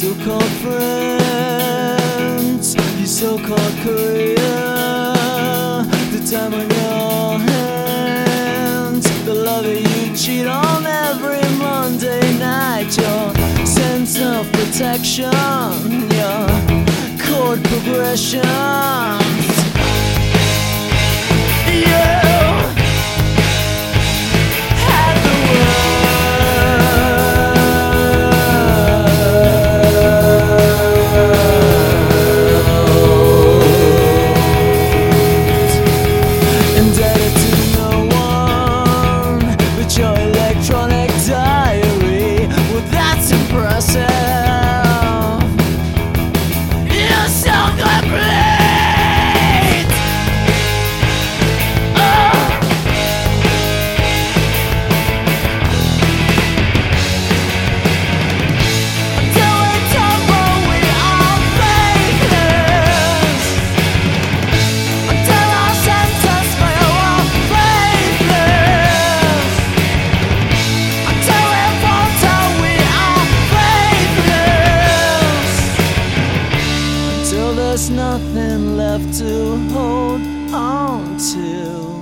so-called friends, your so-called career, the time on your hands, the love that you cheat on every Monday night, your sense of protection, your chord progressions. Nothing left to hold on to.